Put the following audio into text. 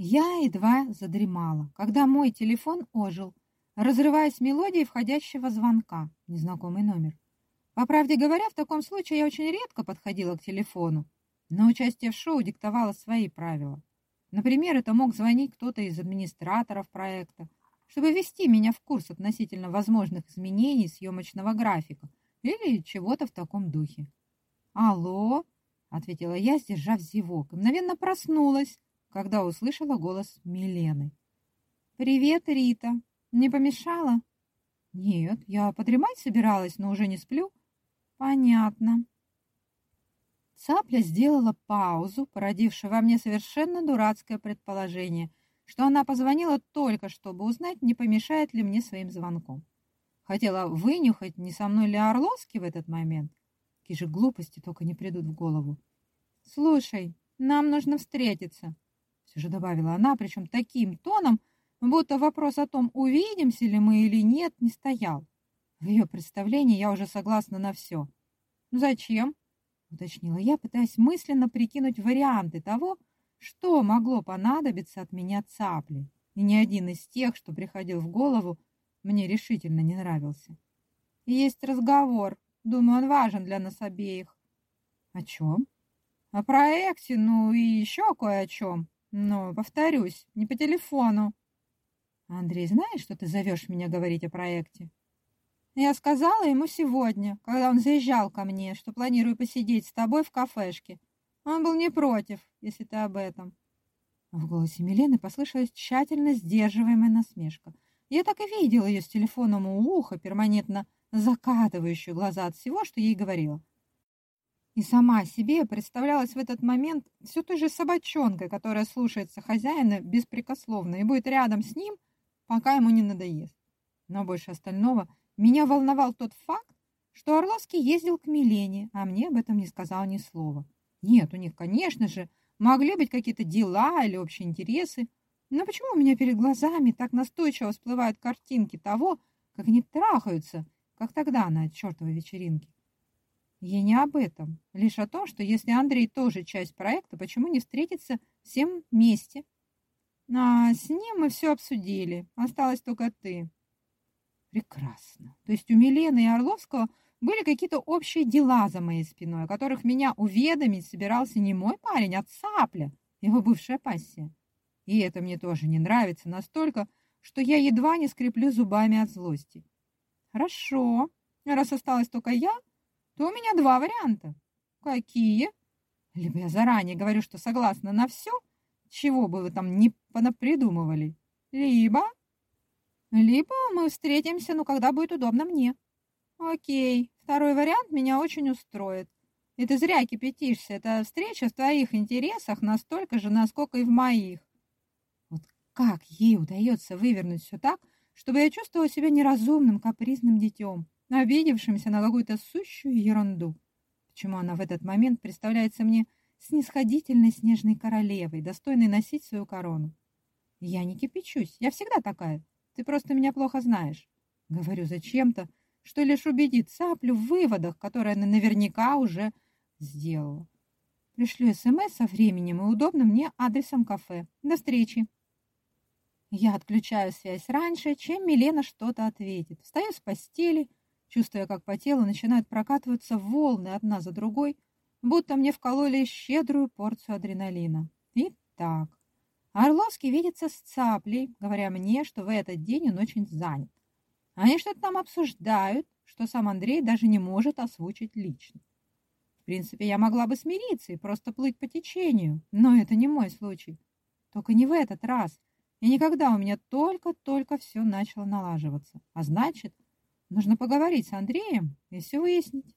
Я едва задремала, когда мой телефон ожил, разрываясь мелодией входящего звонка, незнакомый номер. По правде говоря, в таком случае я очень редко подходила к телефону, но участие в шоу диктовало свои правила. Например, это мог звонить кто-то из администраторов проекта, чтобы ввести меня в курс относительно возможных изменений съемочного графика или чего-то в таком духе. «Алло!» — ответила я, сдержав зевок, и мгновенно проснулась, когда услышала голос Милены. «Привет, Рита. Не помешала?» «Нет, я подремать собиралась, но уже не сплю». «Понятно». Цапля сделала паузу, породившую во мне совершенно дурацкое предположение, что она позвонила только, чтобы узнать, не помешает ли мне своим звонком. Хотела вынюхать, не со мной ли Орловский в этот момент. Какие же глупости только не придут в голову. «Слушай, нам нужно встретиться», все же добавила она, причем таким тоном, будто вопрос о том, увидимся ли мы или нет, не стоял. В ее представлении я уже согласна на все. «Ну «Зачем?» — уточнила я, пытаясь мысленно прикинуть варианты того, что могло понадобиться от меня цапли. И ни один из тех, что приходил в голову, мне решительно не нравился. «Есть разговор. Думаю, он важен для нас обеих». «О чем?» «О проекте, ну и еще кое о чем», но, повторюсь, не по телефону. Андрей знает, что ты зовешь меня говорить о проекте? Я сказала ему сегодня, когда он заезжал ко мне, что планирую посидеть с тобой в кафешке. Он был не против, если ты об этом. В голосе Милены послышалась тщательно сдерживаемая насмешка. Я так и видела ее с телефоном у уха, перманентно закатывающую глаза от всего, что ей говорила. И сама себе представлялась в этот момент все той же собачонкой, которая слушается хозяина беспрекословно и будет рядом с ним, пока ему не надоест. Но больше остального меня волновал тот факт, что Орловский ездил к Милене, а мне об этом не сказал ни слова. Нет, у них, конечно же, могли быть какие-то дела или общие интересы, но почему у меня перед глазами так настойчиво всплывают картинки того, как они трахаются, как тогда на чертовой вечеринке? Я не об этом, лишь о том, что если Андрей тоже часть проекта, почему не встретиться всем вместе? А с ним мы все обсудили, осталась только ты. Прекрасно. То есть у Милены и Орловского были какие-то общие дела за моей спиной, о которых меня уведомить собирался не мой парень, а цапля, его бывшая пассия. И это мне тоже не нравится настолько, что я едва не скреплю зубами от злости. Хорошо, раз осталась только я, то у меня два варианта. Какие? Либо я заранее говорю, что согласна на все, чего бы вы там не придумывали, либо... Либо мы встретимся, ну, когда будет удобно мне. Окей, второй вариант меня очень устроит. И ты зря кипятишься. Эта встреча в твоих интересах настолько же, насколько и в моих. Вот как ей удается вывернуть все так, чтобы я чувствовала себя неразумным, капризным детем? Обидевшимся на какую-то сущую ерунду. Почему она в этот момент представляется мне снисходительной снежной королевой, достойной носить свою корону? Я не кипячусь, я всегда такая. Ты просто меня плохо знаешь. Говорю зачем-то, что лишь убедит цаплю в выводах, которые она наверняка уже сделала. Пришлю СМС со временем и удобным мне адресом кафе. До встречи. Я отключаю связь раньше, чем Милена что-то ответит. Встаю с постели чувствуя, как по телу начинают прокатываться волны одна за другой, будто мне вкололи щедрую порцию адреналина. Итак, Орловский видится с цаплей, говоря мне, что в этот день он очень занят. Они что-то там обсуждают, что сам Андрей даже не может озвучить лично. В принципе, я могла бы смириться и просто плыть по течению, но это не мой случай. Только не в этот раз. И никогда у меня только-только все начало налаживаться. А значит, Нужно поговорить с Андреем и все выяснить.